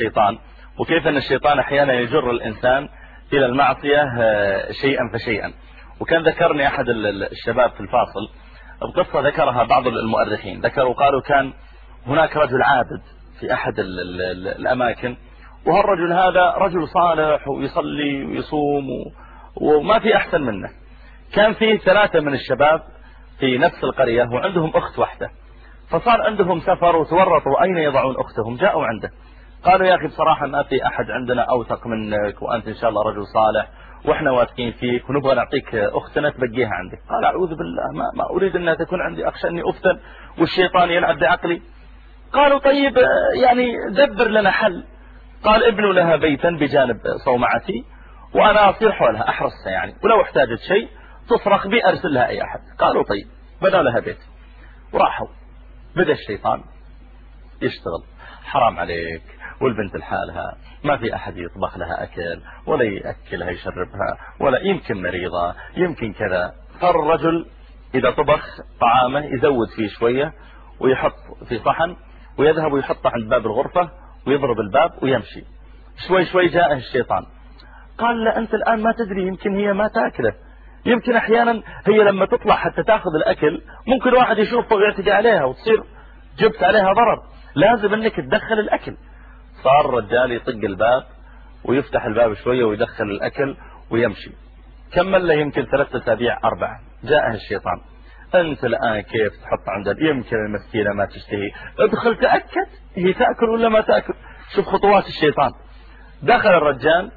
الشيطان. وكيف أن الشيطان أحيانا يجر الإنسان إلى المعصية آه، شيئا فشيئا. وكان ذكرني أحد الشباب في الفاصل القصة ذكرها بعض المؤرخين. ذكروا قالوا كان هناك رجل عابد في أحد الأماكن وهالرجل هذا رجل صالح ويصلي ويصوم وما في أحسن منه. كان فيه ثلاثة من الشباب في نفس القرية وعندهم أخت واحدة. فصار عندهم سفر وتورطوا أين يضعون أختهم؟ جاءوا عنده. قالوا يا أخي بصراحة ما في أحد عندنا أوثق منك وأنت إن شاء الله رجل صالح وإحنا واثقين فيك ونبغى نعطيك أختنا تبقيها عندك. قال أعوذ بالله ما, ما أريد أنها تكون عندي أخشى أني أفتن والشيطان يلعب بعقلي. قالوا طيب يعني دبر لنا حل. قال ابنوا لها بيتا بجانب صومعتي وأنا أصير حولها أحرسها يعني. ولو احتاجت شيء تصرخ بي أرسل لها أي أحد. قالوا طيب بنوا لها بيت. وراحوا. بدأ الشيطان يشتغل. حرام عليك. والبنت لحالها. ما في أحد يطبخ لها أكل ولا يأكلها يشربها ولا يمكن مريضة يمكن كذا. صار الرجل إذا طبخ طعامه يزود فيه شوية ويحط في صحن ويذهب ويحطه عند باب الغرفة ويضرب الباب ويمشي. شوي شوي جاءه الشيطان. قال لا أنت الآن ما تدري يمكن هي ما تأكله. يمكن أحيانا هي لما تطلع حتى تأخذ الأكل ممكن واحد يشوفه ويعتدي عليها وتصير جبت عليها ضرر. لازم أنك تدخل الأكل. صار الرجال يطق الباب ويفتح الباب شوية ويدخل الأكل ويمشي. كمل له يمكن ثلاثة أسابيع أربعة. جاءه الشيطان. أنت الآن كيف تحط عند يمكن المسكينة ما تشتهي. ادخل تأكد. هي تأكل ولا ما تأكل؟ شوف خطوات الشيطان. دخل الرجال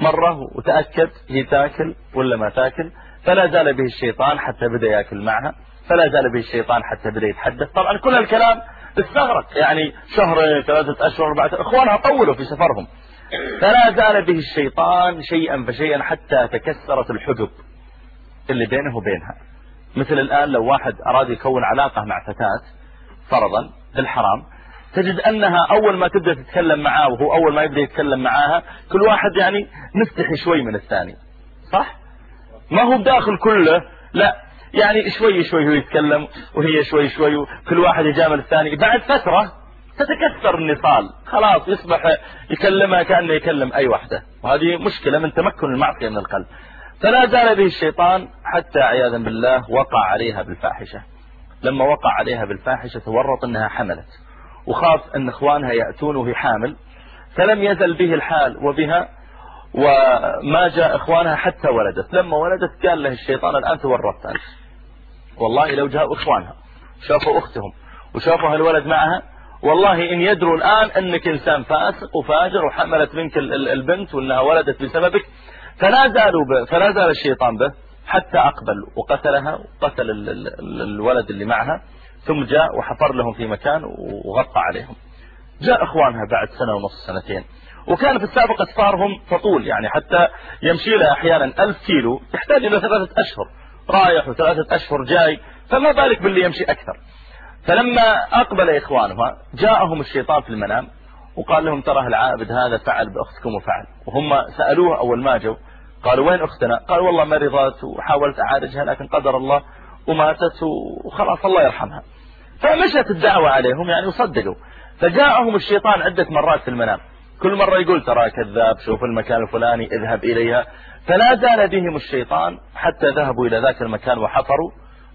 مرة وتأكد هي تأكل ولا ما تأكل. فلا زال به الشيطان حتى بدأ يأكل معها. فلا زال به الشيطان حتى بدأ يتحدث. طبعا كل الكلام استغرق. يعني شهر ثلاثة أشهر أربعة إخوانها طولوا في سفرهم. فلا زال به الشيطان شيئا فشيئا حتى تكسرت الحجب اللي بينه وبينها. مثل الآن لو واحد أراد يكون علاقة مع فتاة فرضا بالحرام تجد أنها أول ما تبدأ تتكلم معاه وهو أول ما يبدأ يتكلم معاها كل واحد يعني مستحي شوي من الثاني. صح؟ ما هو بداخل كله لا يعني شوي شوي هو يتكلم وهي شوي شوي كل واحد يجامل الثاني. بعد فترة تتكسر النصال. خلاص يصبح يكلمها كأنه يكلم أي واحدة وهذه مشكلة من تمكن المعصية من القلب. فلا زال به الشيطان حتى عياذا بالله وقع عليها بالفاحشة. لما وقع عليها بالفاحشة تورط أنها حملت. وخاف أن إخوانها يأتون وهي حامل. فلم يزل به الحال وبها وما جاء إخوانها حتى ولدت. لما ولدت قال له الشيطان الآن تورطت أنت. والله لو جاءوا إخوانها شافوا أختهم وشافوا الولد معها والله إن يدروا الآن أنك إنسان فاسق وفاجر وحملت منك البنت وأنها ولدت بسببك فلا زالوا فلا زال الشيطان به حتى أقبل وقتلها وقتل الولد اللي معها ثم جاء وحفر لهم في مكان وغطى عليهم. جاء إخوانها بعد سنة ونص سنتين. وكان في السابق اسفارهم تطول يعني حتى يمشي لها أحيانا ألف كيلو يحتاج إلى ثلاثة أشهر. رايح وثلاثة أشهر جاي فما بالك باللي يمشي أكثر. فلما أقبل اخوانها جاءهم الشيطان في المنام وقال لهم ترى العابد هذا فعل بأختكم وفعل؟ وهم سألوه أول ما جو قالوا وين أختنا؟ قال والله مرضت وحاولت أعالجها لكن قدر الله وماتت وخلاص الله يرحمها. فمشت الدعوة عليهم يعني وصدقوا. فجاءهم الشيطان عدة مرات في المنام. كل مرة يقول ترى كذاب شوف المكان الفلاني اذهب إليها. فلا زال بهم الشيطان حتى ذهبوا إلى ذاك المكان وحفروا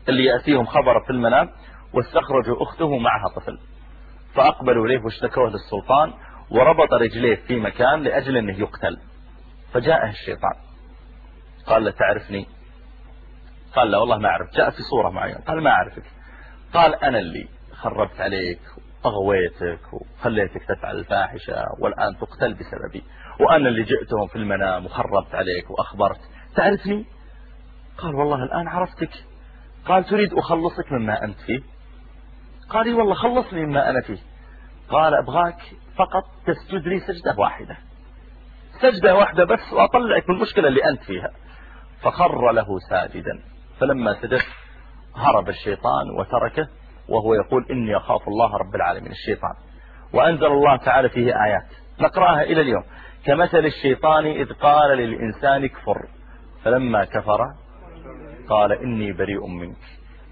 اللي يأتيهم خبر في المنام واستخرجوا أخته معها طفل. فأقبلوا إليه واشتكوه للسلطان وربط رجليه في مكان لأجل أنه يقتل. فجاءه الشيطان. قال له تعرفني؟ قال لا والله ما أعرف جاء في صورة معينة. قال ما أعرفك. قال أنا اللي خربت عليك أغويتك وخليتك تفعل الفاحشة والآن تقتل بسببي. وأنا اللي جئتهم في المنام وخربت عليك وأخبرت. تعرفني؟ قال والله الآن عرفتك. قال تريد أخلصك مما أنت فيه؟ قال والله خلصني مما أنا فيه. قال أبغاك فقط تسجد لي سجدة واحدة. سجدة واحدة بس وأطلعك من المشكلة اللي أنت فيها. فخر له ساجدا. فلما سجد هرب الشيطان وتركه وهو يقول إني أخاف الله رب العالمين الشيطان. وأنزل الله تعالى فيه آيات. نقرأها إلى اليوم. كمثل الشيطان إذ قال للإنسان كفر فلما كفر قال إني بريء منك.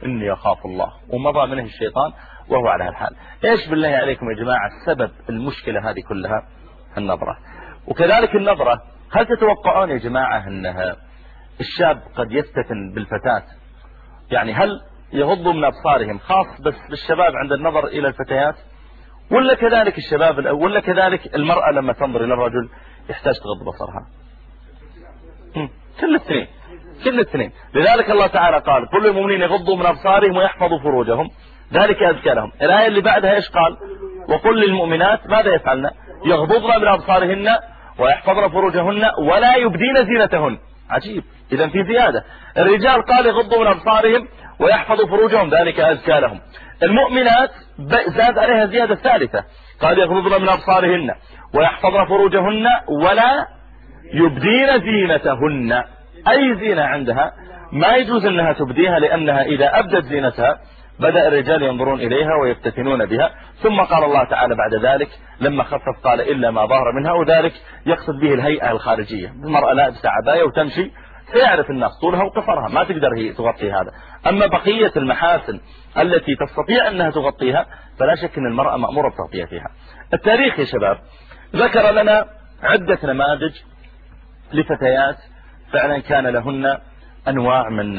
إني أخاف الله. ومضى منه الشيطان وهو على هالحال. إيش بالله عليكم يا جماعة سبب المشكلة هذه كلها؟ النظرة. وكذلك النظرة. هل تتوقعون يا جماعة أنها الشاب قد يفتتن بالفتاة؟ يعني هل يغضوا من أبصارهم خاص بس بالشباب عند النظر إلى الفتيات؟ ولا كذلك الشباب ولا كذلك المرأة لما تنظر إلى الرجل يحتاج تغض بصرها؟ كل الاثنين كل الاثنين. لذلك الله تعالى قال كل المؤمنين يغضوا من أبصارهم ويحفظوا فروجهم. ذلك أذكى لهم الآية اللي بعدها إيش قال؟ وقل للمؤمنات ماذا يفعلن؟ يغضضن من أبصارهن ويحفظن فروجهن ولا يبدين زينتهن. عجيب. إذا في زيادة. الرجال قال يغضوا من أبصارهم ويحفظوا فروجهم ذلك أزكى لهم المؤمنات زاد عليها زيادة ثالثة قال يغضضن من أبصارهن ويحفظن فروجهن ولا يبدين زينتهن. أي زينة عندها؟ ما يجوز أنها تبديها لأنها إذا أبدت زينتها بدأ الرجال ينظرون إليها ويفتتنون بها. ثم قال الله تعالى بعد ذلك لما خفف قال إلا ما ظهر منها وذلك يقصد به الهيئة الخارجية. المرأة لابسة عباية وتمشي سيعرف الناس طولها وقصرها ما تقدر هي تغطي هذا. أما بقية المحاسن التي تستطيع أنها تغطيها فلا شك أن المرأة مأمورة بتغطيتها التاريخ يا شباب ذكر لنا عدة نماذج لفتيات فعلا كان لهن أنواع من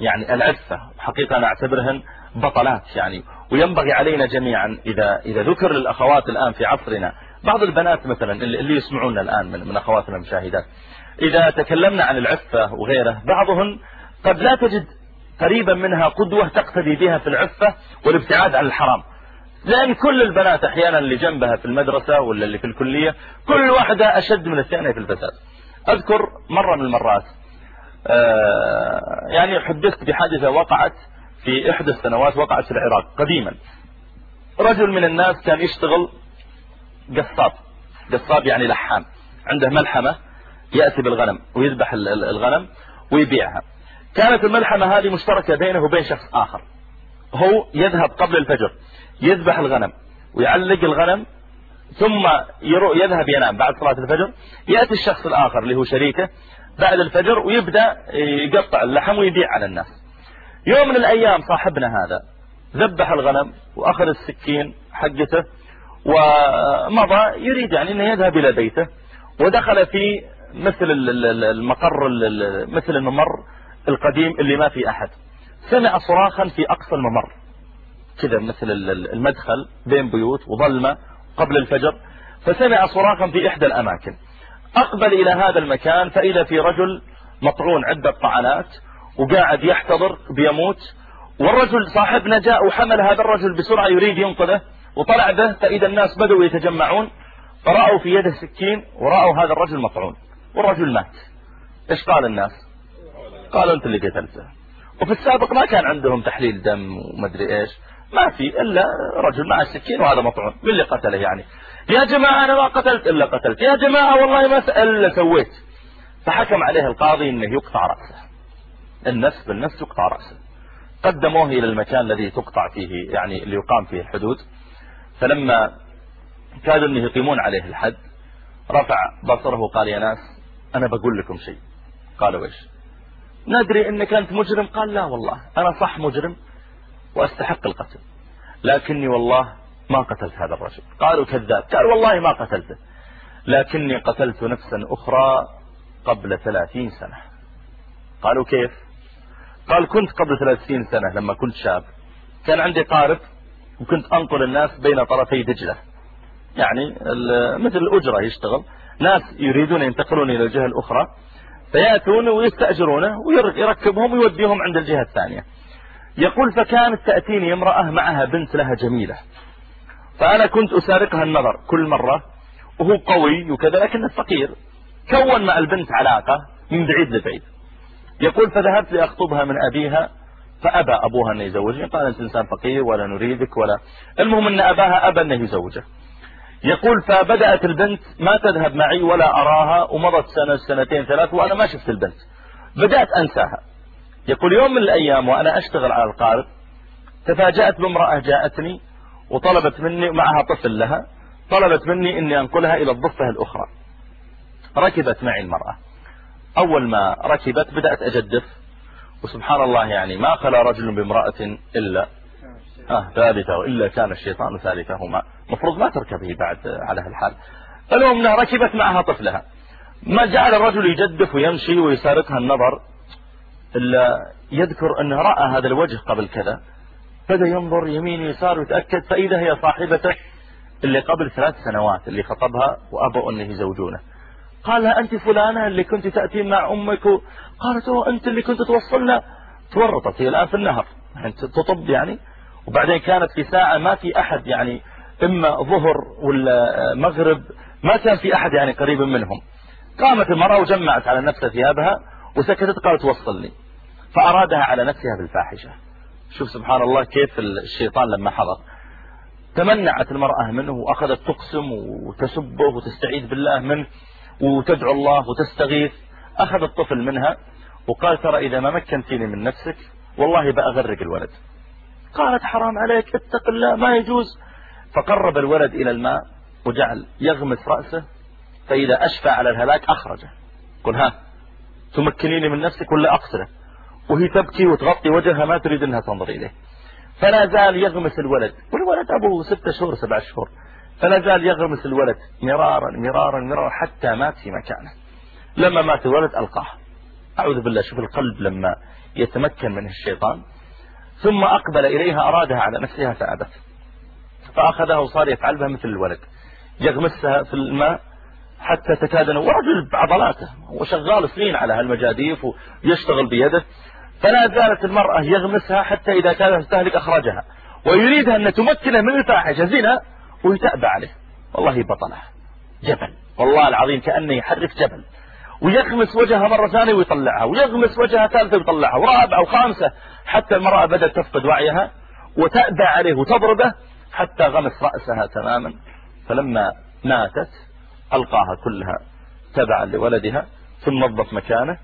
يعني العفة. حقيقة أنا أعتبرهن بطلات يعني. وينبغي علينا جميعا إذا, إذا ذكر للأخوات الآن في عصرنا بعض البنات مثلا اللي يسمعون الآن من, من أخواتنا المشاهدات إذا تكلمنا عن العفة وغيره بعضهن قد لا تجد قريبا منها قدوة تقتدي بها في العفة والابتعاد عن الحرام. لأن كل البنات أحيانا اللي جنبها في المدرسة ولا اللي في الكلية كل واحدة أشد من الثانية في الفساد. أذكر مرة من المرات آه، يعني حدثت بحادثة وقعت في إحدى السنوات وقعت في العراق قديما. رجل من الناس كان يشتغل قصاب قصاب يعني لحام عنده ملحمة يأتي بالغنم ويذبح الغنم ويبيعها. كانت الملحمة هذه مشتركة بينه وبين شخص آخر. هو يذهب قبل الفجر يذبح الغنم ويعلق الغنم ثم يذهب ينام بعد صلاة الفجر. يأتي الشخص الآخر اللي هو شريكه بعد الفجر ويبدأ يقطع اللحم ويبيع على الناس. يوم من الأيام صاحبنا هذا ذبح الغنم وأخذ السكين حقته ومضى يريد يعني أنه يذهب إلى بيته ودخل في مثل المقر مثل الممر القديم اللي ما في أحد. سمع صراخا في أقصى الممر. كذا مثل المدخل بين بيوت وظلمة قبل الفجر. فسمع صراخا في إحدى الأماكن. أقبل إلى هذا المكان فإذا في رجل مطعون عدة طعنات وقاعد يحتضر بيموت والرجل صاحبنا جاء وحمل هذا الرجل بسرعة يريد ينقذه وطلع به فإذا الناس بدأوا يتجمعون فرأوا في يده سكين ورأوا هذا الرجل مطعون. والرجل مات. إيش قال الناس؟ قالوا أنت اللي قتلته. وفي السابق ما كان عندهم تحليل دم ومدري إيش. ما في إلا رجل مع السكين وهذا مطعون. من اللي قتله يعني؟ يا جماعة أنا ما قتلت إلا قتلت. يا جماعة والله ما إلا سويت. فحكم عليه القاضي إنه يقطع رأسه. النفس بالنفس يقطع رأسه. قدموه إلى المكان الذي تقطع فيه يعني اللي يقام فيه الحدود. فلما كادوا إنه يقيمون عليه الحد رفع بصره قال يا ناس أنا بقول لكم شيء. قالوا إيش؟ ندري إنك أنت مجرم. قال لا والله أنا صح مجرم وأستحق القتل. لكني والله ما قتلت هذا الرجل. قالوا كذاب. قال والله ما قتلته. لكني قتلت نفسا أخرى قبل ثلاثين سنة. قالوا كيف؟ قال كنت قبل ثلاثين سنة لما كنت شاب. كان عندي قارب وكنت أنقل الناس بين طرفي دجلة. يعني مثل الأجرة يشتغل. ناس يريدون ينتقلون إلى الجهة الأخرى فيأتون ويستأجرونه ويركبهم ويوديهم عند الجهة الثانية. يقول فكانت تأتيني امرأة معها بنت لها جميلة. فأنا كنت أسارقها النظر كل مرة وهو قوي وكذا لكنه فقير. كون مع البنت علاقة من بعيد لبعيد. يقول فذهبت لأخطبها من أبيها فأبى أبوها أن يزوجني. قال أنت إنسان فقير ولا نريدك ولا المهم أن أباها أبى أنه يزوجه. يقول فبدأت البنت ما تذهب معي ولا أراها ومضت سنة سنتين ثلاث وأنا ما شفت البنت. بدأت أنساها. يقول يوم من الأيام وأنا أشتغل على القارب تفاجأت بامرأة جاءتني وطلبت مني معها طفل لها طلبت مني أني أنقلها إلى الضفة الأخرى. ركبت معي المرأة. أول ما ركبت بدأت أجدف. وسبحان الله يعني ما خلا رجل بامرأة إلا آه ثالثة وإلا كان الشيطان ثالثهما مفروض ما تركبه بعد على هالحال. المهم إنها ركبت معها طفلها. ما جعل الرجل يجدف ويمشي ويسارقها النظر إلا يذكر أنه رأى هذا الوجه قبل كذا. بدأ ينظر يمين ويسار ويتأكد فإذا هي صاحبته اللي قبل ثلاث سنوات اللي خطبها وأبوا أنه يزوجونه. قال لها أنت فلانة اللي كنت تأتي مع أمك قالت أنت اللي كنت توصلنا. تورطت هي الآن في النهر. يعني تطب يعني. وبعدين كانت في ساعة ما في أحد يعني إما ظهر ولا مغرب ما كان في أحد يعني قريب منهم. قامت المرأة وجمعت على نفسها ثيابها وسكتت قالت وصلني فأرادها على نفسها بالفاحشة. شوف سبحان الله كيف الشيطان لما حضر. تمنعت المرأة منه وأخذت تقسم وتسبه وتستعيذ بالله منه وتدعو الله وتستغيث. أخذ الطفل منها وقال ترى إذا ما مكنتيني من نفسك والله بأغرق الولد. قالت حرام عليك اتق الله ما يجوز. فقرب الولد إلى الماء وجعل يغمس رأسه فإذا أشفى على الهلاك أخرجه. قل ها تمكنيني من نفسك ولا أقتله وهي تبكي وتغطي وجهها ما تريد أنها تنظر إليه. فلا زال يغمس الولد. والولد أبوه ستة شهور سبع شهور. فلا زال يغمس الولد مرارا مرارا مرارا حتى مات في مكانه. لما مات الولد ألقاه. أعوذ بالله شوف القلب لما يتمكن منه الشيطان. ثم أقبل إليها أرادها على نفسها فأبت. فأخذها وصار يفعل بها مثل الولد. يغمسها في الماء حتى تكاد ورجل بعضلاته وشغال سنين على هالمجاديف ويشتغل بيده. فلا زالت المرأة يغمسها حتى إذا كانت تهلك أخرجها ويريدها أن تمكنه من الفاحشة زنا ويتأبى عليه. والله بطلها جبل. والله العظيم كأنه يحرك جبل. ويغمس وجهها مرة ثانية ويطلعها ويغمس وجهها ثالثة ويطلعها ورابعة وخامسة حتى المرأة بدأت تفقد وعيها وتأبى عليه وتضربه حتى غمس رأسها تماما. فلما ماتت ألقاها كلها تبعا لولدها ثم نظف مكانه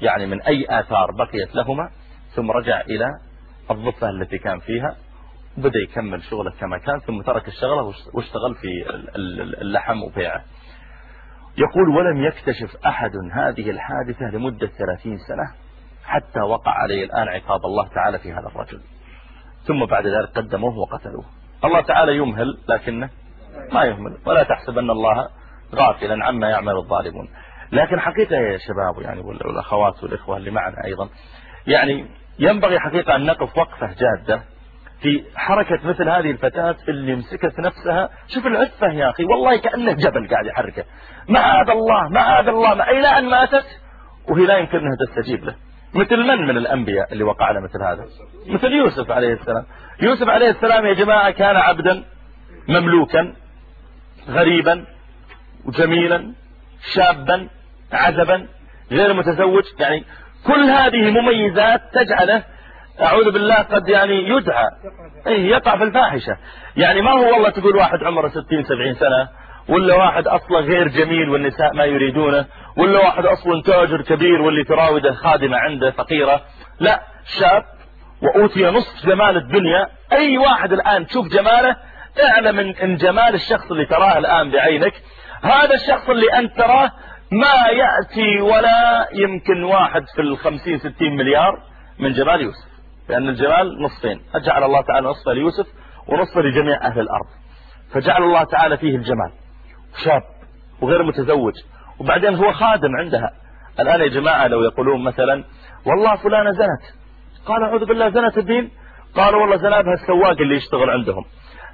يعني من أي آثار بقيت لهما ثم رجع إلى الضفة التي كان فيها بدأ يكمل شغله كما كان ثم ترك الشغلة واشتغل في اللحم وبيعه. يقول ولم يكتشف أحد هذه الحادثة لمدة ثلاثين سنة حتى وقع عليه الآن عقاب الله تعالى في هذا الرجل. ثم بعد ذلك قدموه وقتلوه. الله تعالى يمهل لكنه ما يهمل. ولا تحسب أن الله غافلا عما يعمل الظالمون. لكن حقيقة يا شباب يعني والأخوات والإخوة اللي معنا أيضا يعني ينبغي حقيقة أن نقف وقفة جادة في حركة مثل هذه الفتاة اللي مسكت نفسها. شوف العفة يا أخي والله كأنه جبل قاعد يحركه. معاذ الله معاذ الله إلى أن ماتت. وهي لا يمكن أنها تستجيب له. مثل من من الأنبياء اللي وقع له مثل هذا؟ مثل يوسف عليه السلام. يوسف عليه السلام يا جماعة كان عبدا مملوكا غريبا وجميلا شابا عزبا غير متزوج. يعني كل هذه مميزات تجعله أعوذ بالله قد يعني يدعى. أي يقع في الفاحشة. يعني ما هو والله تقول واحد عمره ستين سبعين سنة ولا واحد أصلا غير جميل والنساء ما يريدونه ولا واحد أصلا تاجر كبير واللي تراوده خادمة عنده فقيرة. لا شاب وأوتي نصف جمال الدنيا. أي واحد الآن تشوف جماله اعلم إن جمال الشخص اللي تراه الآن بعينك. هذا الشخص اللي أنت تراه ما يأتي ولا يمكن واحد في الخمسين ستين مليار من جمال يوسف. لأن الجمال نصفين. أجعل الله تعالى نصفه ليوسف ونصفه لجميع أهل الأرض؟ فجعل الله تعالى فيه الجمال. شاب وغير متزوج. وبعدين هو خادم عندها. الآن يا جماعة لو يقولون مثلا والله فلانة زنت. قال أعوذ بالله زنت الدين؟ قالوا والله زنابها السواق اللي يشتغل عندهم.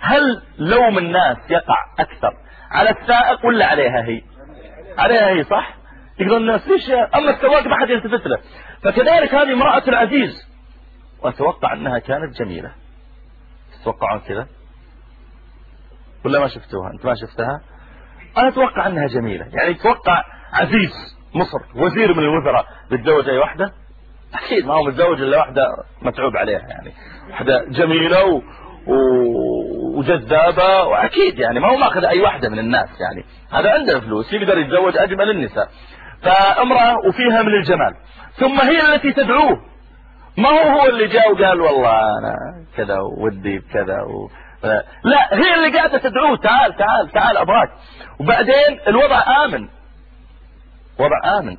هل لوم الناس يقع أكثر على السائق ولا عليها هي؟ عليها هي صح؟ يقولون الناس ليش أما السواق ما حد يلتفت له. فكذلك هذه امرأة العزيز. وأتوقع أنها كانت جميلة. تتوقعون كذا؟ ولا ما شفتوها؟ أنت ما شفتها؟ أنا أتوقع أنها جميلة. يعني أتوقع عزيز مصر وزير من الوزراء بتزوج أي واحدة أكيد ما هو متزوج إلا واحدة متعوب عليها. يعني واحدة جميلة و... وجذابة. وأكيد يعني ما هو ماخذ أي واحدة من الناس. يعني هذا عنده فلوس يقدر يتزوج أجمل النساء. فامرأة وفيها من الجمال. ثم هي التي تدعوه. ما هو هو اللي جاء وقال والله أنا كذا ودي بكذا و... لا هي اللي قاعدة تدعوه. تعال تعال تعال أبغاك. وبعدين الوضع آمن. وضع آمن.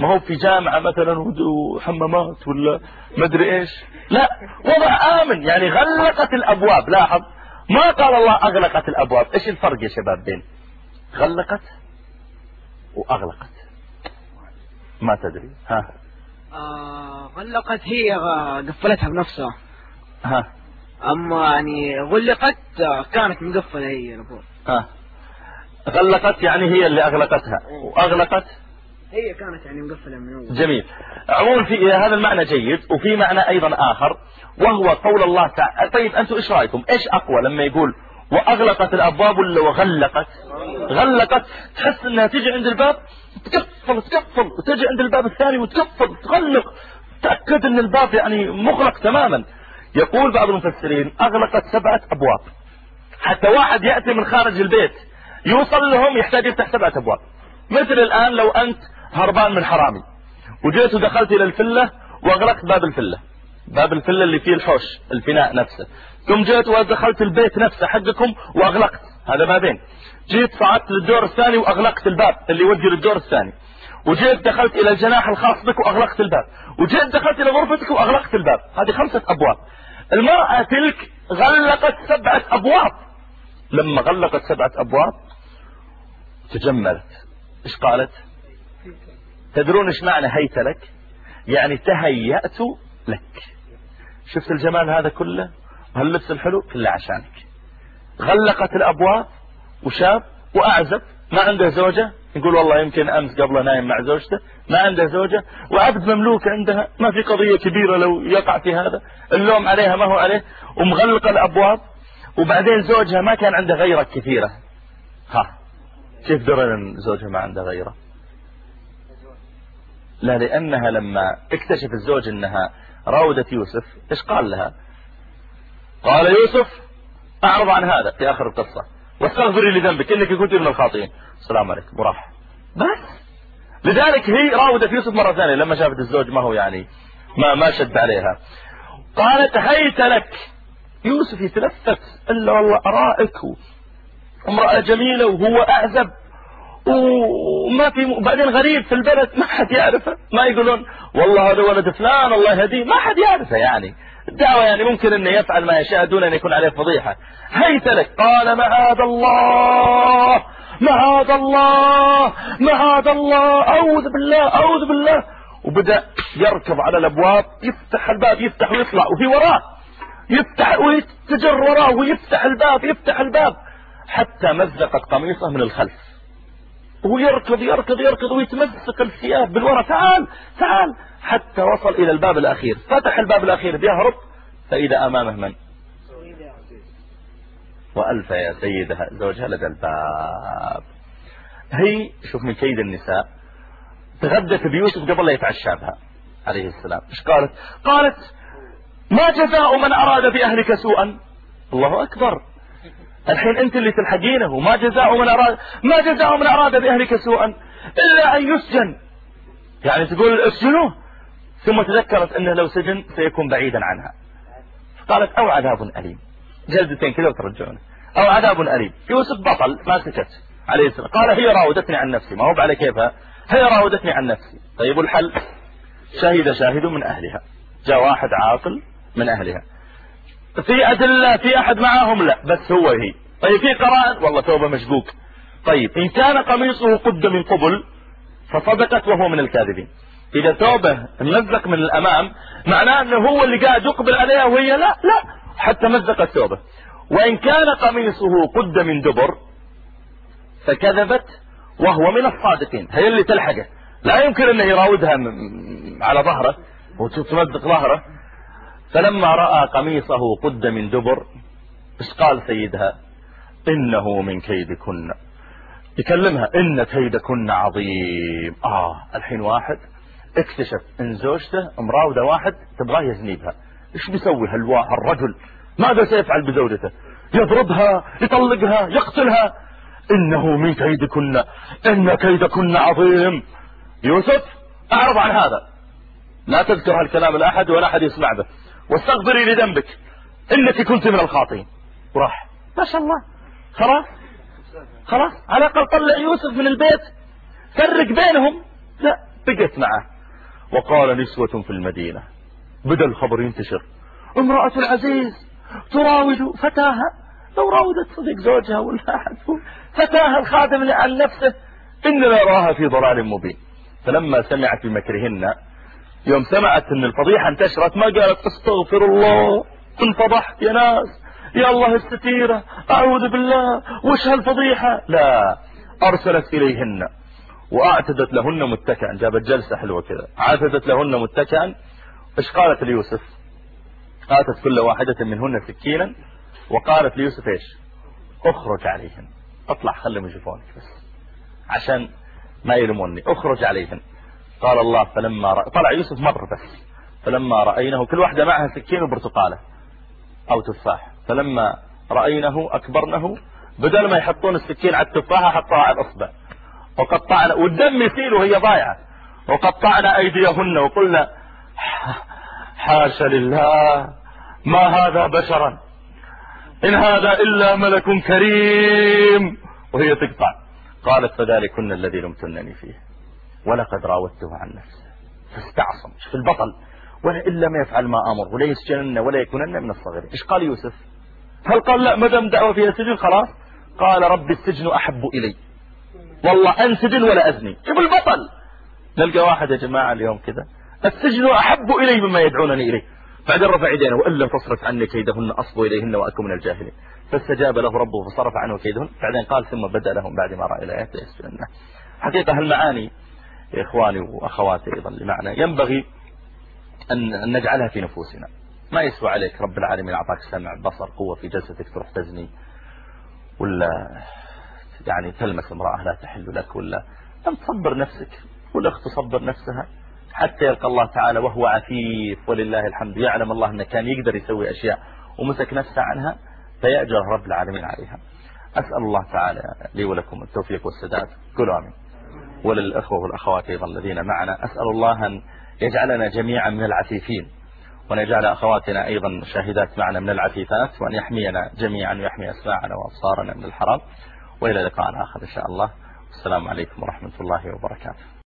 ما هو في جامعة مثلا وحمامات ولا مدري إيش. لا وضع آمن. يعني غلقت الأبواب. لاحظ ما قال الله أغلقت الأبواب. إيش الفرق يا شباب بين؟ غلقت وأغلقت. ما تدري. ها. آه غلقت هي قفلتها بنفسها. ها. أما يعني غلقت كانت مقفلة هي نقول ها. غلقت يعني هي اللي أغلقتها. وأغلقت؟ هي كانت يعني مقفلة من أول. جميل. عموما في هذا المعنى جيد وفي معنى أيضا آخر وهو قول الله تعالى طيب أنتم إيش رأيكم؟ إيش أقوى لما يقول وأغلقت الأبواب ولا وغلقت؟ غلقت. تحس أنها تيجي عند الباب تقفل تقفل وتجي عند الباب الثاني وتقفل تغلق. تأكد أن الباب يعني مغلق تماما. يقول بعض المفسرين أغلقت سبعة أبواب. حتى واحد يأتي من خارج البيت يوصل لهم يحتاج يفتح سبعة أبواب. مثل الآن لو أنت هربان من حرامي وجيت ودخلت إلى الفلة وأغلقت باب الفلة. باب الفلة اللي فيه الحوش الفناء نفسه. ثم جيت ودخلت البيت نفسه حقكم وأغلقت. هذا بابين جيت صعدت للدور الثاني وأغلقت الباب اللي يودي للدور الثاني. وجيت دخلت إلى الجناح الخاص بك وأغلقت الباب. وجيت دخلت إلى غرفتك وأغلقت الباب. هذه خمسة أبواب. المرأة تلك غلقت سبعة أبواب. لما غلقت سبعة أبواب تجملت. إيش قالت؟ تدرون إيش معنى هيت لك؟ يعني تهيأت لك. شفت الجمال هذا كله؟ وهاللبس الحلو؟ كله عشانك. غلقت الأبواب وشاب وأعزب ما عنده زوجة؟ يقول والله يمكن أمس قبل نايم مع زوجته ما عنده زوجة وعبد مملوك عندها ما في قضية كبيرة لو يقع في هذا. اللوم عليها ما هو عليه. ومغلقة الأبواب وبعدين زوجها ما كان عنده غيرة كثيرة. ها كيف درى إن زوجها ما عنده غيرة؟ لا لأنها لما اكتشف الزوج أنها راودت يوسف إيش قال لها؟ قال يوسف أعرض عن هذا في آخر القصة. واستغفري لذنبك إنك كنت من الخاطئين. السلام عليكم. وراح. بس. لذلك هي راودت يوسف مرة ثانية لما شافت الزوج ما هو يعني ما ما شد عليها. قالت هيت لك. يوسف يتلفت إلا والله أرائك امرأة جميلة وهو أعزب وما في بعدين غريب في البلد ما حد يعرفه. ما يقولون والله هذا ولد فلان الله يهديه. ما حد يعرفه يعني. الدعوة يعني ممكن إنه يفعل ما يشاء دون أن يكون عليه فضيحة. هيت لك. قال معاذ الله. معاذ الله. معاذ الله. أعوذ بالله. أعوذ بالله. وبدأ يركض على الأبواب. يفتح الباب. يفتح ويطلع. وفي وراه. يفتح ويتجر وراه. ويفتح الباب. يفتح الباب. حتى مزقت قميصه من الخلف. ويركض يركض يركض ويتمسك الثياب بالورا. تعال تعال. حتى وصل إلى الباب الأخير. فتح الباب الأخير بيهرب. فإذا أمامه من؟ وألف يا سيدها زوجها لدى الباب؟ هي شوف من كيد النساء. تغدت بيوسف قبل لا يتعشى بها عليه السلام. إيش قالت؟ قالت ما جزاء من أراد بأهلك سوءا. الله أكبر. الحين أنت اللي تلحقينه ما جزاء من أراد ما جزاء من أراد بأهلك سوءا إلا أن يسجن. يعني تقول اسجنوه ثم تذكرت أنه لو سجن سيكون بعيدا عنها. قالت أو عذاب أليم. جلدتين كذا وترجعونه أو عذاب أليم. يوسف بطل ما سكت. عليه السلام. قال هي راودتني عن نفسي. ما هو على كيفها. هي راودتني عن نفسي. طيب الحل شهد شاهد من أهلها. جاء واحد عاقل من أهلها. في أدلة في أحد معاهم لا بس هو هي. طيب في قرائن؟ والله توبة مشقوق. طيب إن كان قميصه قد من قبل فصدقت وهو من الكاذبين. إذا توبة مزق من الأمام معناه أنه هو اللي قاعد يقبل عليها وهي لا لا حتى مزق التوبة وإن كان قميصه قد من دبر فكذبت وهو من الصادقين. هي اللي تلحقه. لا يمكن أنه يراودها على ظهره وتمزق ظهره. فلما رأى قميصه قد من دبر قال سيدها؟ إنه من كيدكن. يكلمها إن كيدكن عظيم. آه الحين واحد اكتشف إن زوجته مراودة واحد تبغاه يزني بها إيش بيسوي هالرجل؟ ماذا سيفعل بزوجته؟ يضربها يطلقها يقتلها. إنه من كيدكن إن كيدكن عظيم. يوسف أعرض عن هذا. لا تذكر هالكلام لأحد ولا أحد يسمع به. واستغفري لذنبك إنك كنت من الخاطئين. وراح. ما شاء الله. خلاص؟ خلاص؟ على الأقل طلع يوسف من البيت. فرق بينهم. لا بقت معه. وقال نسوة في المدينة بدأ الخبر ينتشر. امرأة العزيز تراود فتاها لو راودت صديق زوجها ولا أحد فتاها الخادم عن نفسه إن نراها في ضلال مبين. فلما سمعت بمكرهن يوم سمعت إن الفضيحة انتشرت ما قالت استغفر الله انفضحت يا ناس يا الله الستيرة أعوذ بالله وش هالفضيحة؟ لا أرسلت إليهن وأعتدت لهن متكئا جابت جلسة حلوة كذا أعتدت لهن متكئا. إيش قالت ليوسف؟ أتت كل واحدة منهن سكينا وقالت ليوسف إيش؟ أخرج عليهن. اطلع خلهم يشوفونك بس عشان ما يلموني أخرج عليهن. قال الله فلما رأ... طلع يوسف مر بس. فلما رأينه كل واحدة معها سكين وبرتقالة أو تفاح. فلما رأينه أكبرنه بدل ما يحطون السكين على التفاحة حطوها على الأصبع. وقطعنا والدم يسيل وهي ضايعة. وقطعنا أيديهن وقلنا حاشا لله ما هذا بشرا؟ إن هذا إلا ملك كريم. وهي تقطع. قالت فذلكن الذي لمتنني فيه. ولقد راودته عن نفسه. فاستعصم. في البطل. ولا إلا ما يفعل ما أمر ولا يسجنن ولا يكونن من الصغيرين. إيش قال يوسف؟ هل قال لا مدام دعوة فيها سجن خلاص. قال رب السجن أحب إلي. والله أنسجن ولا أزني. شوف البطل. نلقى واحد يا جماعة اليوم كذا. السجن أحب إلي مما يدعونني إليه. بعد رفع يدينه وإن لم تصرف عني كيدهن أصب إليهن وأكون من الجاهلين. فاستجاب له ربه فصرف عنه كيدهن. بعدين قال ثم بدأ لهم بعد ما رأى الآيات ليسجننه. حقيقة هالمعاني إخواني وأخواتي أيضا لمعنى. ينبغي أن نجعلها في نفوسنا. ما يسوى عليك رب العالمين أعطاك سمع بصر قوة في جلستك تروح تزني ولا يعني تلمس امرأة لا تحل لك ولا أن تصبر نفسك والأخت تصبر نفسها حتى يلقى الله تعالى وهو عفيف ولله الحمد. يعلم الله أنه كان يقدر يسوي أشياء ومسك نفسه عنها فيأجر رب العالمين عليها. أسأل الله تعالى لي ولكم التوفيق والسداد. قولوا آمين. وللأخوة والأخوات أيضا الذين معنا. أسأل الله أن يجعلنا جميعا من العفيفين وأن يجعل أخواتنا أيضا شاهدات معنا من العفيفات وأن يحمينا جميعا ويحمي أسماعنا وأبصارنا من الحرام. وإلى لقاء آخر إن شاء الله. والسلام عليكم ورحمة الله وبركاته.